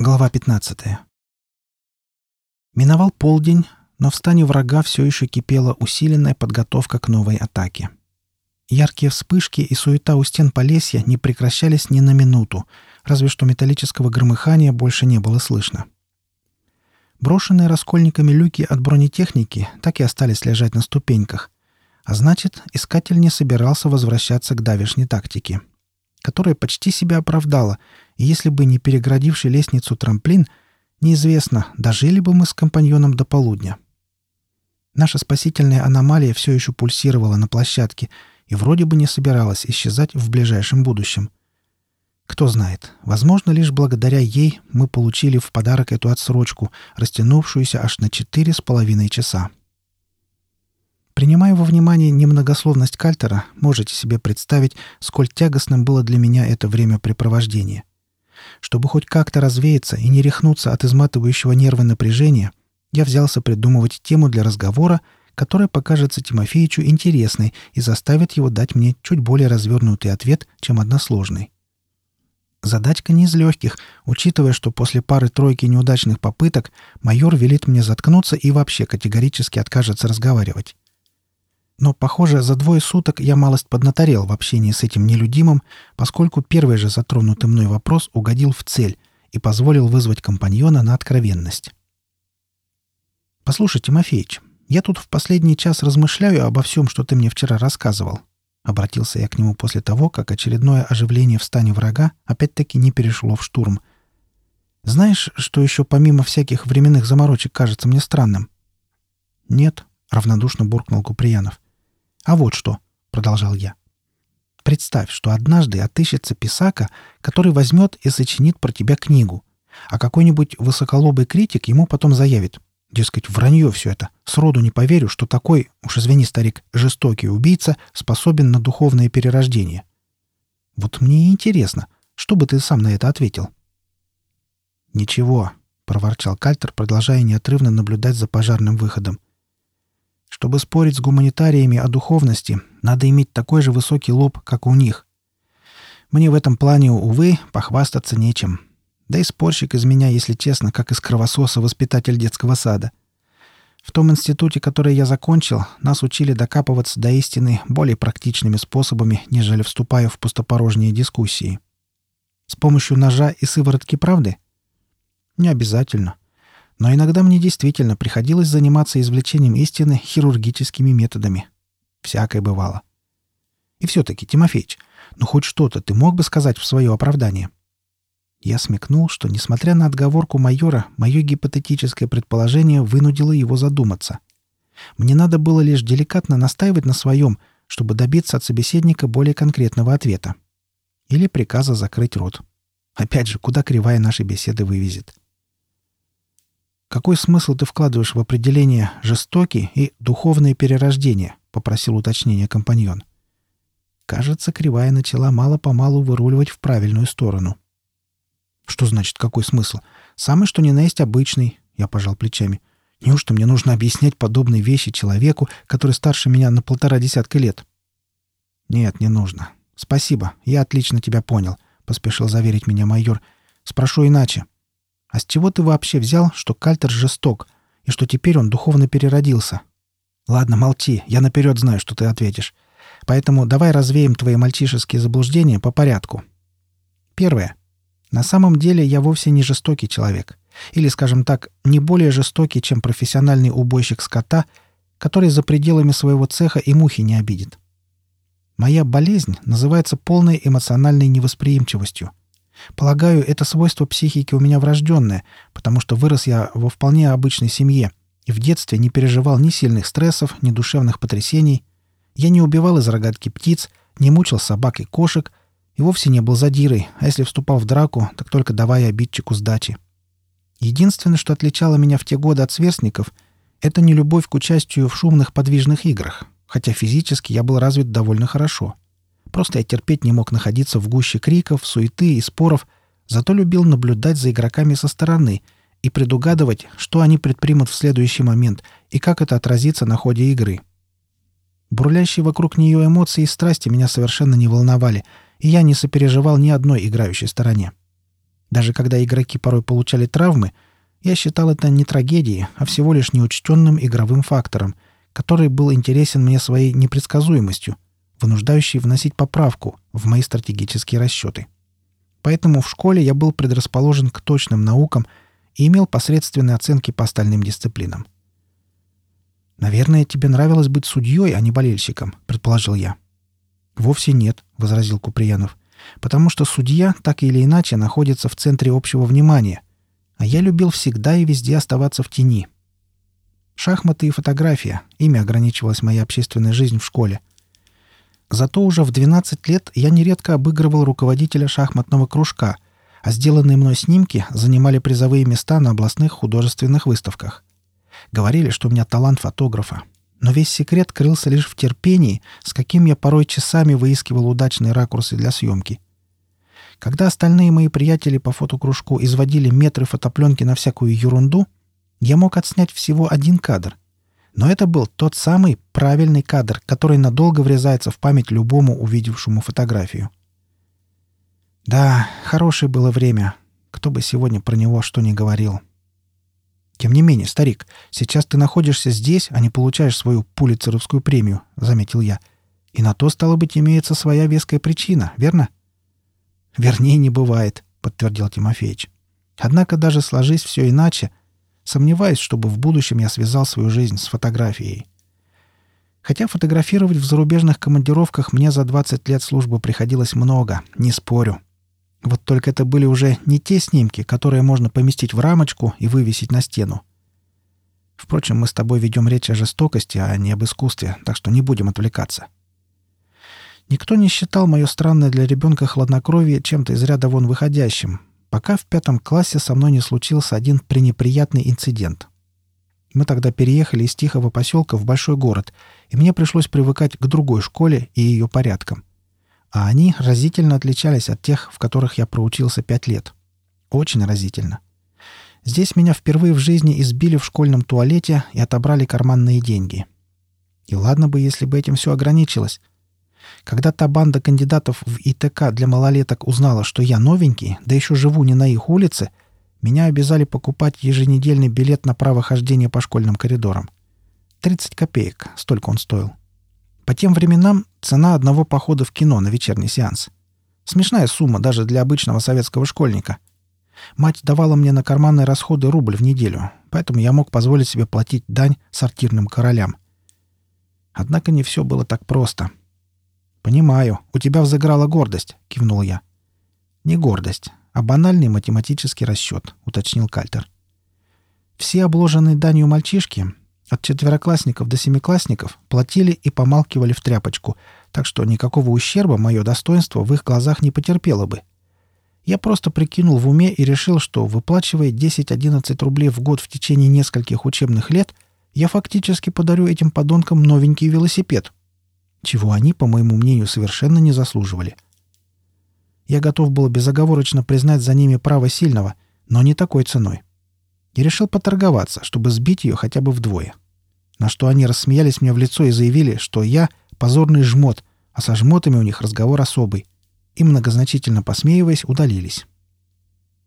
Глава 15. Миновал полдень, но в стане врага все еще кипела усиленная подготовка к новой атаке. Яркие вспышки и суета у стен Полесья не прекращались ни на минуту, разве что металлического громыхания больше не было слышно. Брошенные раскольниками люки от бронетехники так и остались лежать на ступеньках, а значит, искатель не собирался возвращаться к давешней тактике, которая почти себя оправдала, и если бы не переградивший лестницу трамплин, неизвестно, дожили бы мы с компаньоном до полудня. Наша спасительная аномалия все еще пульсировала на площадке и вроде бы не собиралась исчезать в ближайшем будущем. Кто знает, возможно, лишь благодаря ей мы получили в подарок эту отсрочку, растянувшуюся аж на четыре с половиной часа. Принимая во внимание немногословность Кальтера, можете себе представить, сколь тягостным было для меня это времяпрепровождение. Чтобы хоть как-то развеяться и не рехнуться от изматывающего нервы напряжения, я взялся придумывать тему для разговора, которая покажется Тимофеичу интересной и заставит его дать мне чуть более развернутый ответ, чем односложный. Задачка не из легких, учитывая, что после пары-тройки неудачных попыток майор велит мне заткнуться и вообще категорически откажется разговаривать. Но, похоже, за двое суток я малость поднаторел в общении с этим нелюдимым, поскольку первый же затронутый мной вопрос угодил в цель и позволил вызвать компаньона на откровенность. «Послушай, Тимофеич, я тут в последний час размышляю обо всем, что ты мне вчера рассказывал. Обратился я к нему после того, как очередное оживление в стане врага опять-таки не перешло в штурм. «Знаешь, что еще помимо всяких временных заморочек кажется мне странным?» «Нет», — равнодушно буркнул Куприянов. «А вот что», — продолжал я. «Представь, что однажды отыщется писака, который возьмет и сочинит про тебя книгу, а какой-нибудь высоколобый критик ему потом заявит. Дескать, вранье все это. Сроду не поверю, что такой, уж извини, старик, жестокий убийца способен на духовное перерождение. Вот мне интересно, что бы ты сам на это ответил? «Ничего», — проворчал Кальтер, продолжая неотрывно наблюдать за пожарным выходом. «Чтобы спорить с гуманитариями о духовности, надо иметь такой же высокий лоб, как у них. Мне в этом плане, увы, похвастаться нечем. Да и спорщик из меня, если честно, как из кровососа воспитатель детского сада. В том институте, который я закончил, нас учили докапываться до истины более практичными способами, нежели вступая в пустопорожние дискуссии. С помощью ножа и сыворотки правды? Не обязательно. Но иногда мне действительно приходилось заниматься извлечением истины хирургическими методами. Всякое бывало. И все-таки, Тимофеич, ну хоть что-то ты мог бы сказать в свое оправдание? Я смекнул, что, несмотря на отговорку майора, мое гипотетическое предположение вынудило его задуматься. Мне надо было лишь деликатно настаивать на своем, чтобы добиться от собеседника более конкретного ответа. Или приказа закрыть рот. Опять же, куда кривая нашей беседы вывезет. «Какой смысл ты вкладываешь в определение «жестокий» и «духовное перерождение»?» — попросил уточнения компаньон. Кажется, кривая начала мало-помалу выруливать в правильную сторону. — «Что значит, какой смысл? Самый что ни на есть обычный», — я пожал плечами. «Неужто мне нужно объяснять подобные вещи человеку, который старше меня на полтора десятка лет?» «Нет, не нужно. Спасибо, я отлично тебя понял», — поспешил заверить меня майор. «Спрошу иначе. А с чего ты вообще взял, что Кальтер жесток, и что теперь он духовно переродился?» «Ладно, молчи, я наперед знаю, что ты ответишь. Поэтому давай развеем твои мальчишеские заблуждения по порядку. Первое. На самом деле я вовсе не жестокий человек. Или, скажем так, не более жестокий, чем профессиональный убойщик скота, который за пределами своего цеха и мухи не обидит. Моя болезнь называется полной эмоциональной невосприимчивостью. Полагаю, это свойство психики у меня врожденное, потому что вырос я во вполне обычной семье и в детстве не переживал ни сильных стрессов, ни душевных потрясений. Я не убивал из рогатки птиц, не мучил собак и кошек, и вовсе не был задирой, а если вступал в драку, так только давая обидчику сдачи. Единственное, что отличало меня в те годы от сверстников, это не любовь к участию в шумных подвижных играх, хотя физически я был развит довольно хорошо. Просто я терпеть не мог находиться в гуще криков, суеты и споров, зато любил наблюдать за игроками со стороны и предугадывать, что они предпримут в следующий момент и как это отразится на ходе игры. Бурлящие вокруг нее эмоции и страсти меня совершенно не волновали — и я не сопереживал ни одной играющей стороне. Даже когда игроки порой получали травмы, я считал это не трагедией, а всего лишь неучтенным игровым фактором, который был интересен мне своей непредсказуемостью, вынуждающей вносить поправку в мои стратегические расчеты. Поэтому в школе я был предрасположен к точным наукам и имел посредственные оценки по остальным дисциплинам. «Наверное, тебе нравилось быть судьей, а не болельщиком», — предположил я. «Вовсе нет», — возразил Куприянов, «потому что судья так или иначе находится в центре общего внимания, а я любил всегда и везде оставаться в тени. Шахматы и фотография — ими ограничивалась моя общественная жизнь в школе. Зато уже в 12 лет я нередко обыгрывал руководителя шахматного кружка, а сделанные мной снимки занимали призовые места на областных художественных выставках. Говорили, что у меня талант фотографа. Но весь секрет крылся лишь в терпении, с каким я порой часами выискивал удачные ракурсы для съемки. Когда остальные мои приятели по фотокружку изводили метры фотопленки на всякую ерунду, я мог отснять всего один кадр. Но это был тот самый правильный кадр, который надолго врезается в память любому увидевшему фотографию. Да, хорошее было время. Кто бы сегодня про него что ни говорил. «Тем не менее, старик, сейчас ты находишься здесь, а не получаешь свою пулицеровскую премию», — заметил я. «И на то, стало быть, имеется своя веская причина, верно?» «Вернее, не бывает», — подтвердил Тимофеич. «Однако даже сложись все иначе, сомневаюсь, чтобы в будущем я связал свою жизнь с фотографией. Хотя фотографировать в зарубежных командировках мне за 20 лет службы приходилось много, не спорю. Вот только это были уже не те снимки, которые можно поместить в рамочку и вывесить на стену. Впрочем, мы с тобой ведем речь о жестокости, а не об искусстве, так что не будем отвлекаться. Никто не считал мое странное для ребенка хладнокровие чем-то из ряда вон выходящим, пока в пятом классе со мной не случился один пренеприятный инцидент. Мы тогда переехали из тихого поселка в большой город, и мне пришлось привыкать к другой школе и ее порядкам а они разительно отличались от тех, в которых я проучился пять лет. Очень разительно. Здесь меня впервые в жизни избили в школьном туалете и отобрали карманные деньги. И ладно бы, если бы этим все ограничилось. Когда та банда кандидатов в ИТК для малолеток узнала, что я новенький, да еще живу не на их улице, меня обязали покупать еженедельный билет на право хождения по школьным коридорам. 30 копеек, столько он стоил. По тем временам цена одного похода в кино на вечерний сеанс. Смешная сумма даже для обычного советского школьника. Мать давала мне на карманные расходы рубль в неделю, поэтому я мог позволить себе платить дань сортирным королям. Однако не все было так просто. «Понимаю, у тебя взыграла гордость», — кивнул я. «Не гордость, а банальный математический расчет», — уточнил Кальтер. Все обложенные данью мальчишки от четвероклассников до семиклассников платили и помалкивали в тряпочку, так что никакого ущерба мое достоинство в их глазах не потерпело бы. Я просто прикинул в уме и решил, что, выплачивая 10-11 рублей в год в течение нескольких учебных лет, я фактически подарю этим подонкам новенький велосипед, чего они, по моему мнению, совершенно не заслуживали. Я готов был безоговорочно признать за ними право сильного, но не такой ценой и решил поторговаться, чтобы сбить ее хотя бы вдвое. На что они рассмеялись мне в лицо и заявили, что я — позорный жмот, а со жмотами у них разговор особый. И, многозначительно посмеиваясь, удалились.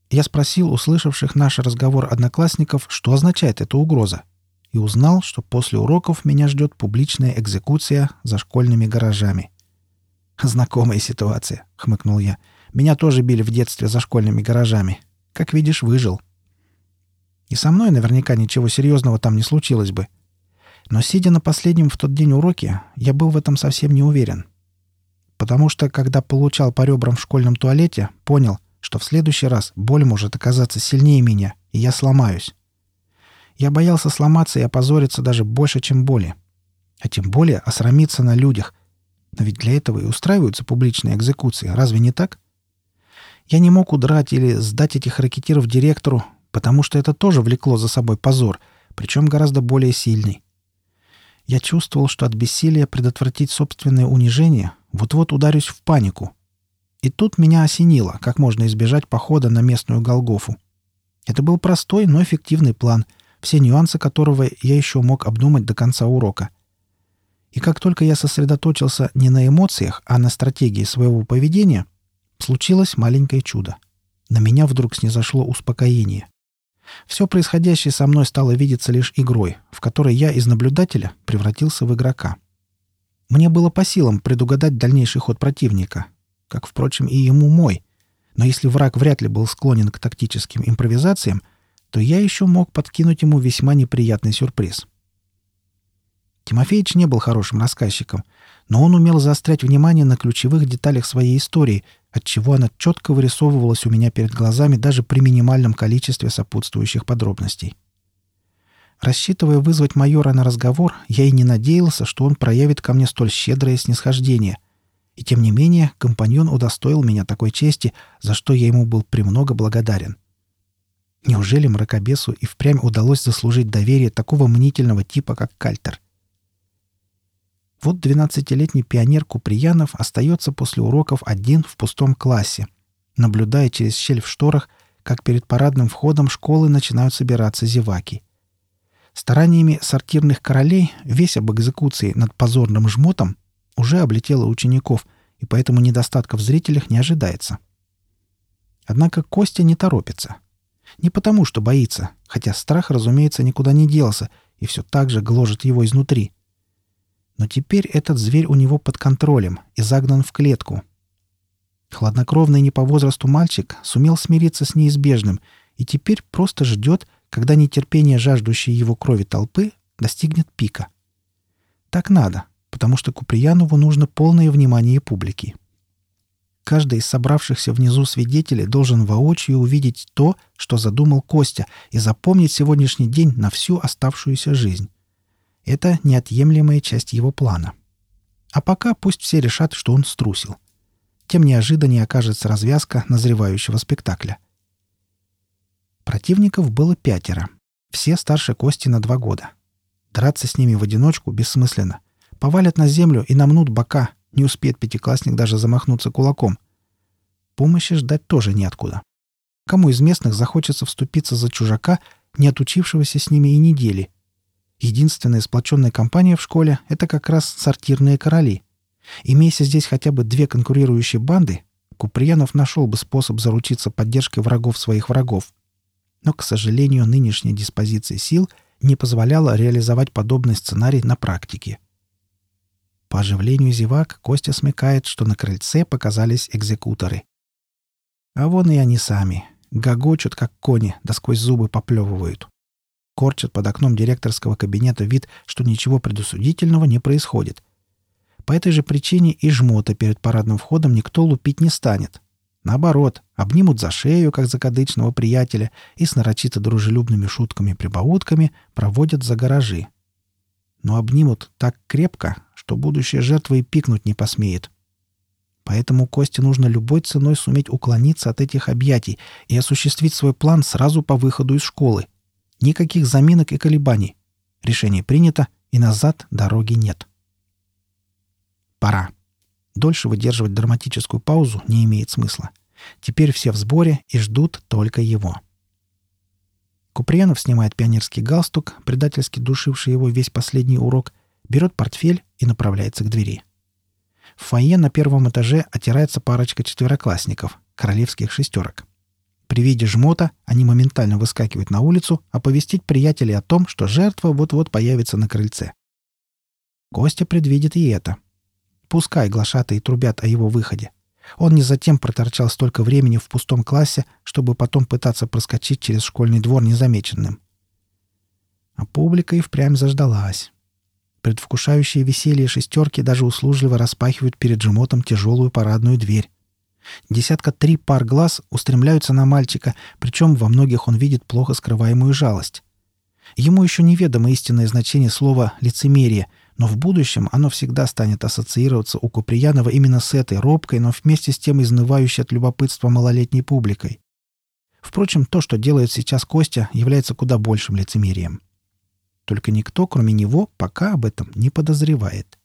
Я спросил услышавших наш разговор одноклассников, что означает эта угроза, и узнал, что после уроков меня ждет публичная экзекуция за школьными гаражами. «Знакомая ситуация», — хмыкнул я. «Меня тоже били в детстве за школьными гаражами. Как видишь, выжил». И со мной наверняка ничего серьезного там не случилось бы. Но сидя на последнем в тот день уроке, я был в этом совсем не уверен. Потому что, когда получал по ребрам в школьном туалете, понял, что в следующий раз боль может оказаться сильнее меня, и я сломаюсь. Я боялся сломаться и опозориться даже больше, чем боли. А тем более осрамиться на людях. Но ведь для этого и устраиваются публичные экзекуции, разве не так? Я не мог удрать или сдать этих ракетиров директору, потому что это тоже влекло за собой позор, причем гораздо более сильный. Я чувствовал, что от бессилия предотвратить собственное унижение вот-вот ударюсь в панику. И тут меня осенило, как можно избежать похода на местную Голгофу. Это был простой, но эффективный план, все нюансы которого я еще мог обдумать до конца урока. И как только я сосредоточился не на эмоциях, а на стратегии своего поведения, случилось маленькое чудо — На меня вдруг снизошло успокоение. Все происходящее со мной стало видеться лишь игрой, в которой я из наблюдателя превратился в игрока. Мне было по силам предугадать дальнейший ход противника, как, впрочем, и ему мой. Но если враг вряд ли был склонен к тактическим импровизациям, то я еще мог подкинуть ему весьма неприятный сюрприз. Тимофеич не был хорошим рассказчиком, но он умел заострять внимание на ключевых деталях своей истории, отчего она четко вырисовывалась у меня перед глазами даже при минимальном количестве сопутствующих подробностей. Рассчитывая вызвать майора на разговор, я и не надеялся, что он проявит ко мне столь щедрое снисхождение. И тем не менее, компаньон удостоил меня такой чести, за что я ему был премного благодарен. Неужели мракобесу и впрямь удалось заслужить доверие такого мнительного типа, как Кальтер? Вот двенадцатилетний пионер Куприянов остается после уроков один в пустом классе, наблюдая через щель в шторах, как перед парадным входом школы начинают собираться зеваки. Стараниями сортирных королей весь об экзекуции над позорным жмотом уже облетела учеников, и поэтому недостатков в зрителях не ожидается. Однако Костя не торопится. Не потому, что боится, хотя страх, разумеется, никуда не делся и все так же гложет его изнутри. Но теперь этот зверь у него под контролем и загнан в клетку. Хладнокровный не по возрасту мальчик сумел смириться с неизбежным и теперь просто ждет, когда нетерпение жаждущей его крови толпы достигнет пика. Так надо, потому что Куприянову нужно полное внимание публики. Каждый из собравшихся внизу свидетелей должен воочию увидеть то, что задумал Костя, и запомнить сегодняшний день на всю оставшуюся жизнь. Это неотъемлемая часть его плана. А пока пусть все решат, что он струсил. Тем неожиданнее окажется развязка назревающего спектакля. Противников было пятеро. Все старше Кости на два года. Драться с ними в одиночку бессмысленно. Повалят на землю и намнут бока, не успеет пятиклассник даже замахнуться кулаком. Помощи ждать тоже неоткуда. Кому из местных захочется вступиться за чужака, не отучившегося с ними и недели? Единственная сплоченная компания в школе — это как раз сортирные короли. Имейся здесь хотя бы две конкурирующие банды, Куприянов нашел бы способ заручиться поддержкой врагов своих врагов. Но, к сожалению, нынешняя диспозиция сил не позволяла реализовать подобный сценарий на практике. По оживлению зевак Костя смекает, что на крыльце показались экзекуторы. А вон и они сами. Гогочут, как кони, да сквозь зубы поплевывают. Корчат под окном директорского кабинета вид, что ничего предусудительного не происходит. По этой же причине и жмота перед парадным входом никто лупить не станет. Наоборот, обнимут за шею, как закадычного приятеля, и с нарочито дружелюбными шутками-прибаутками проводят за гаражи. Но обнимут так крепко, что будущая жертва и пикнуть не посмеет. Поэтому Косте нужно любой ценой суметь уклониться от этих объятий и осуществить свой план сразу по выходу из школы. Никаких заминок и колебаний. Решение принято, и назад дороги нет. Пора. Дольше выдерживать драматическую паузу не имеет смысла. Теперь все в сборе и ждут только его. Куприянов снимает пионерский галстук, предательски душивший его весь последний урок, берет портфель и направляется к двери. В фойе на первом этаже отирается парочка четвероклассников, королевских шестерок. При виде жмота они моментально выскакивают на улицу оповестить приятелей о том, что жертва вот-вот появится на крыльце. Костя предвидит и это. Пускай глашатые трубят о его выходе. Он не затем проторчал столько времени в пустом классе, чтобы потом пытаться проскочить через школьный двор незамеченным. А публика и впрямь заждалась. Предвкушающие веселье шестерки даже услужливо распахивают перед жемотом тяжелую парадную дверь. Десятка три пар глаз устремляются на мальчика, причем во многих он видит плохо скрываемую жалость. Ему еще неведомо истинное значение слова «лицемерие», но в будущем оно всегда станет ассоциироваться у Куприянова именно с этой робкой, но вместе с тем изнывающей от любопытства малолетней публикой. Впрочем, то, что делает сейчас Костя, является куда большим лицемерием. Только никто, кроме него, пока об этом не подозревает.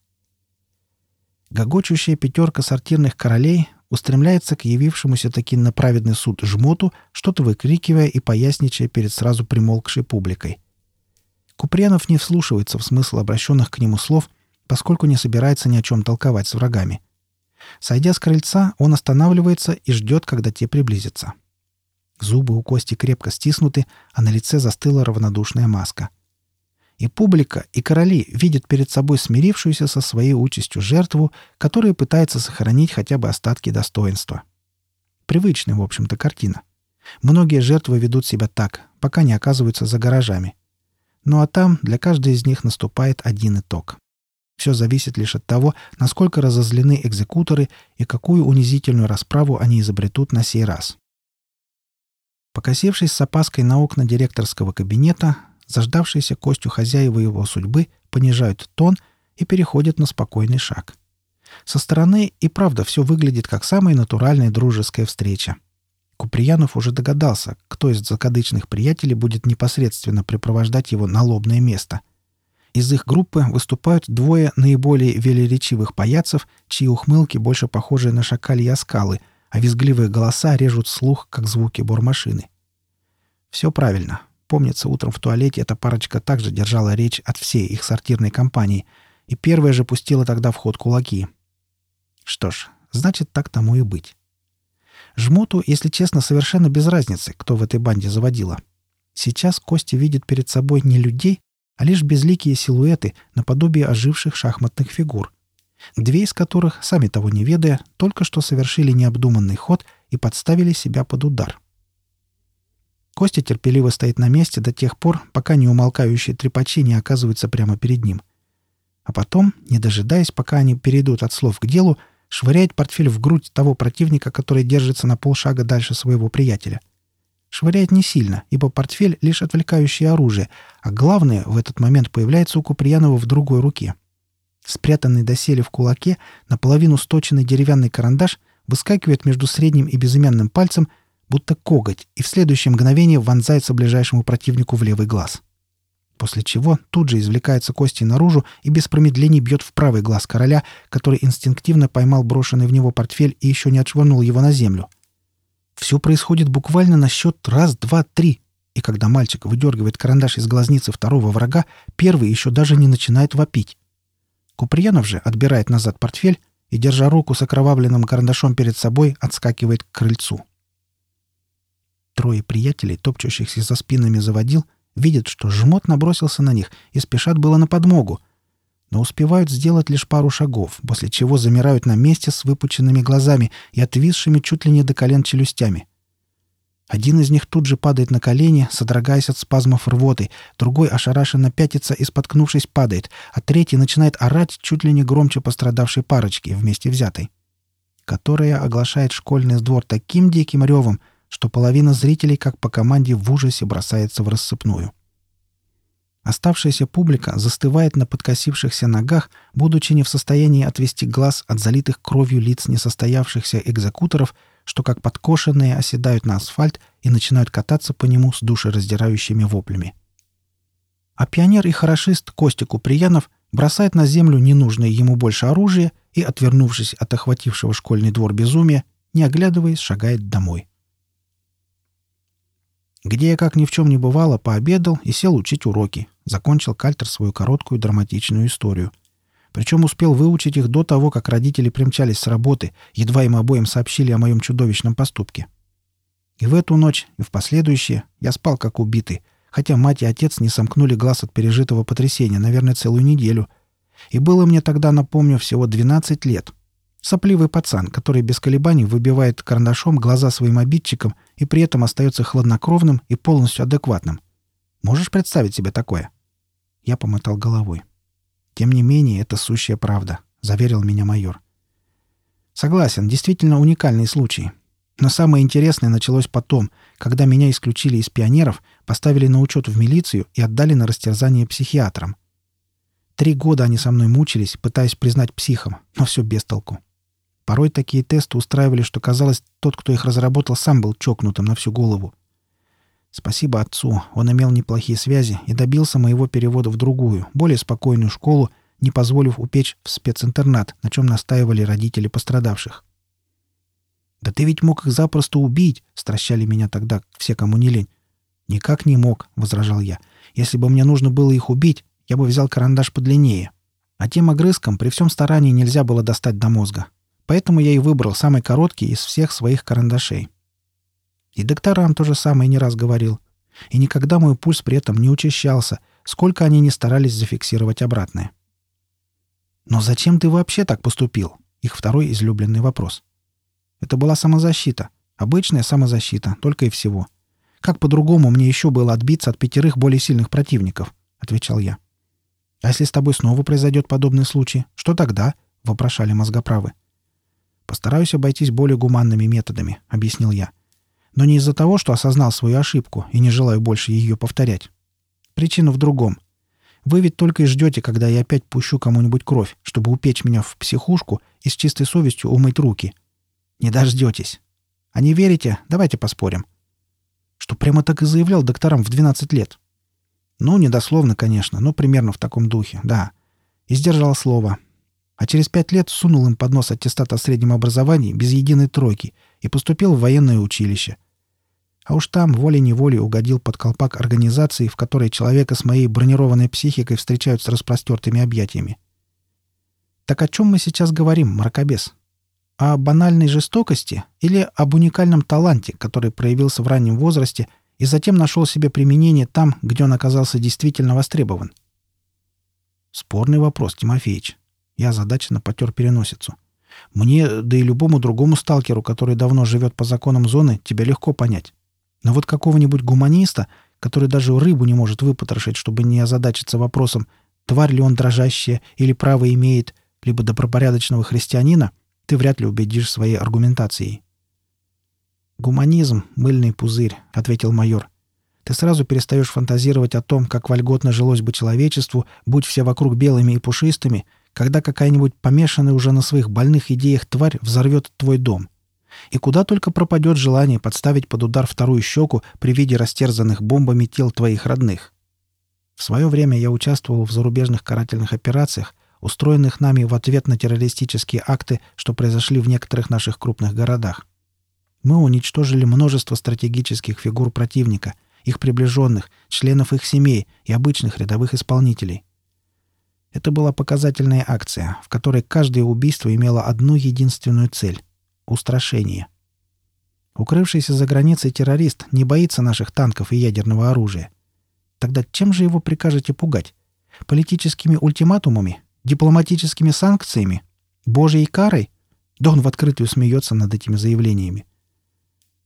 Гогочущая пятерка сортирных королей устремляется к явившемуся таки на праведный суд жмоту, что-то выкрикивая и поясничая перед сразу примолкшей публикой. Куприянов не вслушивается в смысл обращенных к нему слов, поскольку не собирается ни о чем толковать с врагами. Сойдя с крыльца, он останавливается и ждет, когда те приблизятся. Зубы у Кости крепко стиснуты, а на лице застыла равнодушная маска. И публика, и короли видят перед собой смирившуюся со своей участью жертву, которая пытается сохранить хотя бы остатки достоинства. Привычная, в общем-то, картина. Многие жертвы ведут себя так, пока не оказываются за гаражами. Ну а там для каждой из них наступает один итог. Все зависит лишь от того, насколько разозлены экзекуторы и какую унизительную расправу они изобретут на сей раз. Покосившись с опаской на окна директорского кабинета, заждавшиеся Костю хозяева его судьбы понижают тон и переходят на спокойный шаг. Со стороны и правда все выглядит как самая натуральная дружеская встреча. Куприянов уже догадался, кто из закадычных приятелей будет непосредственно припровождать его на лобное место. Из их группы выступают двое наиболее велеречивых паяцев, чьи ухмылки больше похожи на шакальи оскалы — а визгливые голоса режут слух, как звуки бормашины. Все правильно. Помнится, утром в туалете эта парочка также держала речь от всей их сортирной компании, и первая же пустила тогда в ход кулаки. Что ж, значит, так тому и быть. Жмоту, если честно, совершенно без разницы, кто в этой банде заводила. Сейчас Костя видит перед собой не людей, а лишь безликие силуэты наподобие оживших шахматных фигур две из которых, сами того не ведая, только что совершили необдуманный ход и подставили себя под удар. Костя терпеливо стоит на месте до тех пор, пока неумолкающие трепачи не оказываются прямо перед ним. А потом, не дожидаясь, пока они перейдут от слов к делу, швыряет портфель в грудь того противника, который держится на полшага дальше своего приятеля. Швыряет не сильно, ибо портфель — лишь отвлекающее оружие, а главное, в этот момент появляется у Куприянова в другой руке — Спрятанный доселе в кулаке, наполовину сточенный деревянный карандаш выскакивает между средним и безымянным пальцем, будто коготь, и в следующее мгновение вонзается ближайшему противнику в левый глаз. После чего тут же извлекается кости наружу и без промедлений бьет в правый глаз короля, который инстинктивно поймал брошенный в него портфель и еще не отшвырнул его на землю. Все происходит буквально на счет раз, два, три. И когда мальчик выдергивает карандаш из глазницы второго врага, первый еще даже не начинает вопить. Куприянов же отбирает назад портфель и, держа руку с окровавленным карандашом перед собой, отскакивает к крыльцу. Трое приятелей, топчущихся за спинами заводил, видят, что жмот набросился на них и спешат было на подмогу, но успевают сделать лишь пару шагов, после чего замирают на месте с выпученными глазами и отвисшими чуть ли не до колен челюстями — один из них тут же падает на колени, содрогаясь от спазмов рвоты, другой ошарашенно пятится и, споткнувшись, падает, а третий начинает орать чуть ли не громче пострадавшей парочки, вместе взятой, которая оглашает школьный двор таким диким ревом, что половина зрителей, как по команде, в ужасе бросается в рассыпную. Оставшаяся публика застывает на подкосившихся ногах, будучи не в состоянии отвести глаз от залитых кровью лиц несостоявшихся экзекуторов — что как подкошенные оседают на асфальт и начинают кататься по нему с душераздирающими воплями. А пионер и хорошист Костя Куприянов бросает на землю ненужное ему больше оружие и, отвернувшись от охватившего школьный двор безумия, не оглядываясь, шагает домой. Где я, как ни в чем не бывало, пообедал и сел учить уроки. Закончил Кальтер свою короткую драматичную историю — причем успел выучить их до того, как родители примчались с работы, едва им обоим сообщили о моем чудовищном поступке. И в эту ночь, и в последующие я спал как убитый, хотя мать и отец не сомкнули глаз от пережитого потрясения, наверное, целую неделю. И было мне тогда, напомню, всего 12 лет. Сопливый пацан, который без колебаний выбивает карандашом глаза своим обидчикам и при этом остается хладнокровным и полностью адекватным. Можешь представить себе такое? Я помотал головой. Тем не менее, это сущая правда, заверил меня майор. Согласен, действительно уникальный случай. Но самое интересное началось потом, когда меня исключили из пионеров, поставили на учет в милицию и отдали на растерзание психиатрам. Три года они со мной мучились, пытаясь признать психом, но все без толку. Порой такие тесты устраивали, что казалось, тот, кто их разработал, сам был чокнутым на всю голову. Спасибо отцу, он имел неплохие связи и добился моего перевода в другую, более спокойную школу, не позволив упечь в специнтернат, на чем настаивали родители пострадавших. «Да ты ведь мог их запросто убить!» — стращали меня тогда все, кому не лень. «Никак не мог», — возражал я. «Если бы мне нужно было их убить, я бы взял карандаш подлиннее. А тем огрызком при всем старании нельзя было достать до мозга. Поэтому я и выбрал самый короткий из всех своих карандашей. И докторам то же самое не раз говорил. И никогда мой пульс при этом не учащался, сколько они не старались зафиксировать обратное. «Но зачем ты вообще так поступил?» Их второй излюбленный вопрос. Это была самозащита. Обычная самозащита, только и всего. Как по-другому мне еще было отбиться от пятерых более сильных противников? Отвечал я. А если с тобой снова произойдет подобный случай, что тогда? Вопрошали мозгоправы. Постараюсь обойтись более гуманными методами, объяснил я. Но не из-за того, что осознал свою ошибку и не желаю больше ее повторять. Причина в другом. Вы ведь только и ждете, когда я опять пущу кому-нибудь кровь, чтобы упечь меня в психушку и с чистой совестью умыть руки. Не дождетесь. А не верите? Давайте поспорим. Что прямо так и заявлял докторам в 12 лет. Ну, недословно, конечно, но примерно в таком духе, да. И сдержал слово. А через пять лет сунул им под нос аттестат о среднем образовании без единой тройки и поступил в военное училище. А уж там волей-неволей угодил под колпак организации, в которой человека с моей бронированной психикой встречают с распростертыми объятиями. Так о чем мы сейчас говорим, мракобес? О банальной жестокости или об уникальном таланте, который проявился в раннем возрасте и затем нашел себе применение там, где он оказался действительно востребован? Спорный вопрос, Тимофеич. Я озадаченно потер переносицу. Мне, да и любому другому сталкеру, который давно живет по законам зоны, тебя легко понять. Но вот какого-нибудь гуманиста, который даже рыбу не может выпотрошить, чтобы не озадачиться вопросом, тварь ли он дрожащая или право имеет, либо добропорядочного христианина, ты вряд ли убедишь своей аргументацией. «Гуманизм — мыльный пузырь», — ответил майор. «Ты сразу перестаешь фантазировать о том, как вольготно жилось бы человечеству, будь все вокруг белыми и пушистыми, когда какая-нибудь помешанная уже на своих больных идеях тварь взорвет твой дом. И куда только пропадет желание подставить под удар вторую щеку при виде растерзанных бомбами тел твоих родных. В свое время я участвовал в зарубежных карательных операциях, устроенных нами в ответ на террористические акты, что произошли в некоторых наших крупных городах. Мы уничтожили множество стратегических фигур противника, их приближенных, членов их семей и обычных рядовых исполнителей. Это была показательная акция, в которой каждое убийство имело одну единственную цель устрашение. Укрывшийся за границей террорист не боится наших танков и ядерного оружия. Тогда чем же его прикажете пугать? Политическими ультиматумами? Дипломатическими санкциями? Божьей карой? Да он в открытую смеется над этими заявлениями.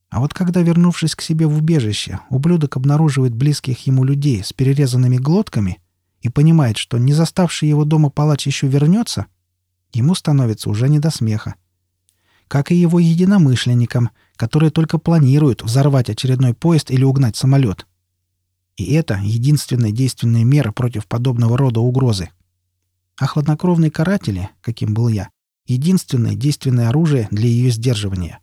А вот когда, вернувшись к себе в убежище, ублюдок обнаруживает близких ему людей с перерезанными глотками и понимает, что не заставший его дома палач еще вернется, ему становится уже не до смеха как и его единомышленникам, которые только планируют взорвать очередной поезд или угнать самолет. И это единственная действенная мера против подобного рода угрозы. А хладнокровные каратели, каким был я, единственное действенное оружие для ее сдерживания.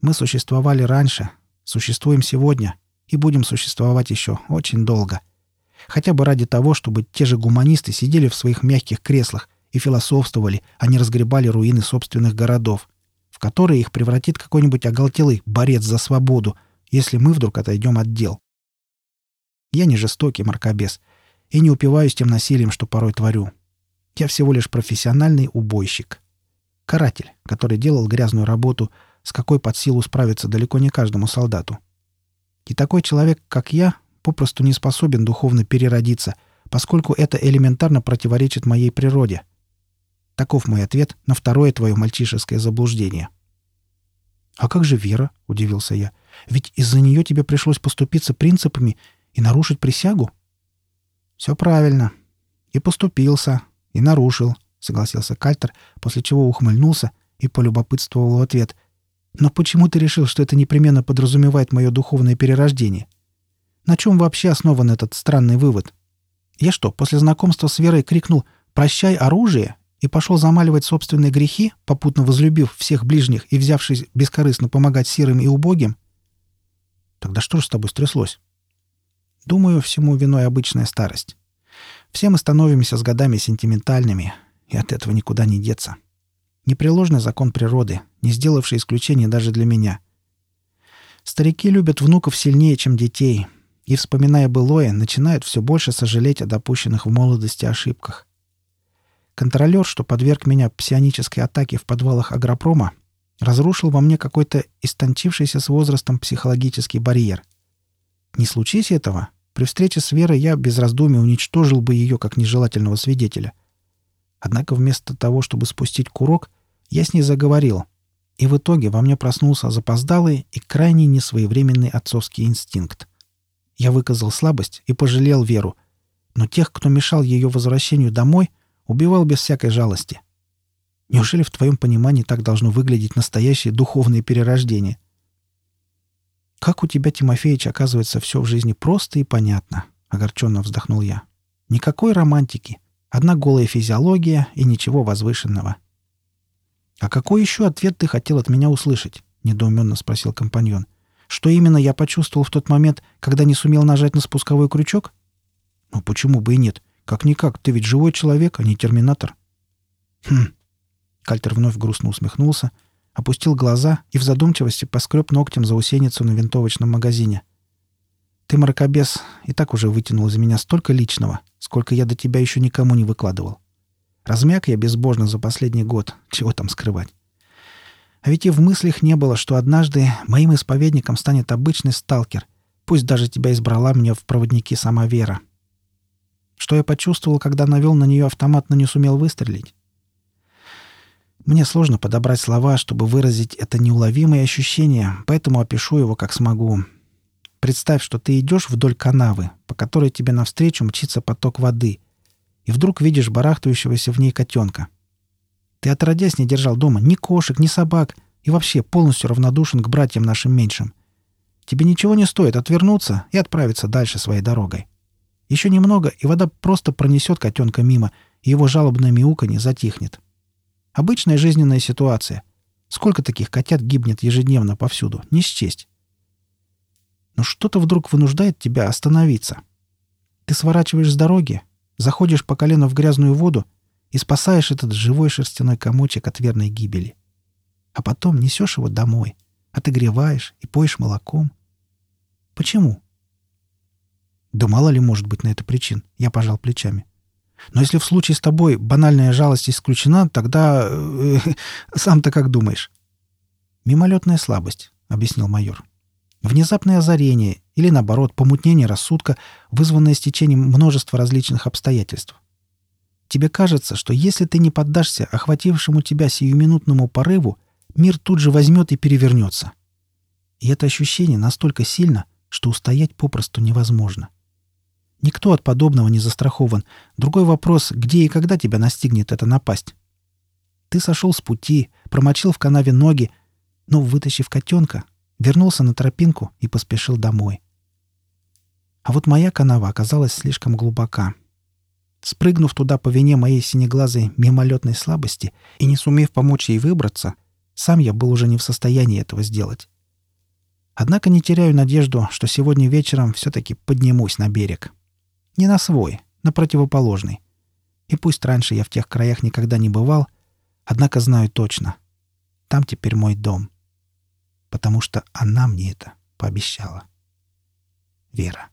Мы существовали раньше, существуем сегодня и будем существовать еще очень долго. Хотя бы ради того, чтобы те же гуманисты сидели в своих мягких креслах и философствовали, а не разгребали руины собственных городов, в которые их превратит какой-нибудь оголтелый борец за свободу, если мы вдруг отойдем от дел. Я не жестокий маркобес и не упиваюсь тем насилием, что порой творю. Я всего лишь профессиональный убойщик. Каратель, который делал грязную работу, с какой под силу справиться далеко не каждому солдату. И такой человек, как я, попросту не способен духовно переродиться, поскольку это элементарно противоречит моей природе — Таков мой ответ на второе твое мальчишеское заблуждение. «А как же Вера?» — удивился я. «Ведь из-за нее тебе пришлось поступиться принципами и нарушить присягу?» «Все правильно. И поступился, и нарушил», — согласился Кальтер, после чего ухмыльнулся и полюбопытствовал в ответ. «Но почему ты решил, что это непременно подразумевает мое духовное перерождение? На чем вообще основан этот странный вывод? Я что, после знакомства с Верой крикнул «Прощай оружие» и пошел замаливать собственные грехи, попутно возлюбив всех ближних и взявшись бескорыстно помогать сирым и убогим? Тогда что же с тобой стряслось? Думаю, всему виной обычная старость. Все мы становимся с годами сентиментальными, и от этого никуда не деться. Непреложный закон природы, не сделавший исключения даже для меня. Старики любят внуков сильнее, чем детей, и, вспоминая былое, начинают все больше сожалеть о допущенных в молодости ошибках. Контролер, что подверг меня псионической атаке в подвалах агропрома, разрушил во мне какой-то истончившийся с возрастом психологический барьер. Не случись этого, при встрече с Верой я без раздумий уничтожил бы ее как нежелательного свидетеля. Однако вместо того, чтобы спустить курок, я с ней заговорил, и в итоге во мне проснулся запоздалый и крайне несвоевременный отцовский инстинкт. Я выказал слабость и пожалел Веру, но тех, кто мешал ее возвращению домой, убивал без всякой жалости. Неужели в твоем понимании так должно выглядеть настоящее духовное перерождение? «Как у тебя, Тимофеич, оказывается, все в жизни просто и понятно», — огорченно вздохнул я. «Никакой романтики. Одна голая физиология и ничего возвышенного». «А какой еще ответ ты хотел от меня услышать?» — недоуменно спросил компаньон. «Что именно я почувствовал в тот момент, когда не сумел нажать на спусковой крючок?» «Ну почему бы и нет? Как-никак, ты ведь живой человек, а не терминатор». «Хм». Кальтер вновь грустно усмехнулся, опустил глаза и в задумчивости поскреб ногтем заусеницу на винтовочном магазине. «Ты, мракобес, и так уже вытянул из меня столько личного, сколько я до тебя еще никому не выкладывал. Размяк я безбожно за последний год, чего там скрывать. А ведь и в мыслях не было, что однажды моим исповедником станет обычный сталкер, пусть даже тебя избрала мне в проводники сама Вера. Что я почувствовал, когда навел на нее автомат, но не сумел выстрелить? Мне сложно подобрать слова, чтобы выразить это неуловимое ощущение, поэтому опишу его как смогу. Представь, что ты идешь вдоль канавы, по которой тебе навстречу мчится поток воды, и вдруг видишь барахтающегося в ней котенка. Ты отродясь не держал дома ни кошек, ни собак и вообще полностью равнодушен к братьям нашим меньшим. Тебе ничего не стоит отвернуться и отправиться дальше своей дорогой. Еще немного, и вода просто пронесет котенка мимо, и его жалобное мяуканье затихнет. Обычная жизненная ситуация. Сколько таких котят гибнет ежедневно повсюду? Не счесть. Но что-то вдруг вынуждает тебя остановиться. Ты сворачиваешь с дороги, заходишь по колено в грязную воду и спасаешь этот живой шерстяной комочек от верной гибели. А потом несешь его домой, отогреваешь и поешь молоком. Почему? Да мало ли может быть на это причин. Я пожал плечами. Но если в случае с тобой банальная жалость исключена, тогда... Э, сам-то как думаешь? Мимолетная слабость, объяснил майор. Внезапное озарение или, наоборот, помутнение рассудка, вызванное стечением множества различных обстоятельств. Тебе кажется, что если ты не поддашься охватившему тебя сиюминутному порыву, мир тут же возьмет и перевернется. И это ощущение настолько сильно, что устоять попросту невозможно. — Никто от подобного не застрахован. Другой вопрос, где и когда тебя настигнет эта напасть. Ты сошел с пути, промочил в канаве ноги, но, вытащив котенка, вернулся на тропинку и поспешил домой. А вот моя канава оказалась слишком глубока. Спрыгнув туда по вине моей синеглазой мимолетной слабости и не сумев помочь ей выбраться, сам я был уже не в состоянии этого сделать. Однако не теряю надежду, что сегодня вечером все-таки поднимусь на берег. Не на свой, на противоположный. И пусть раньше я в тех краях никогда не бывал, однако знаю точно. Там теперь мой дом. Потому что она мне это пообещала. Вера.